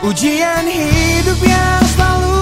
Ujian hidup yang selalu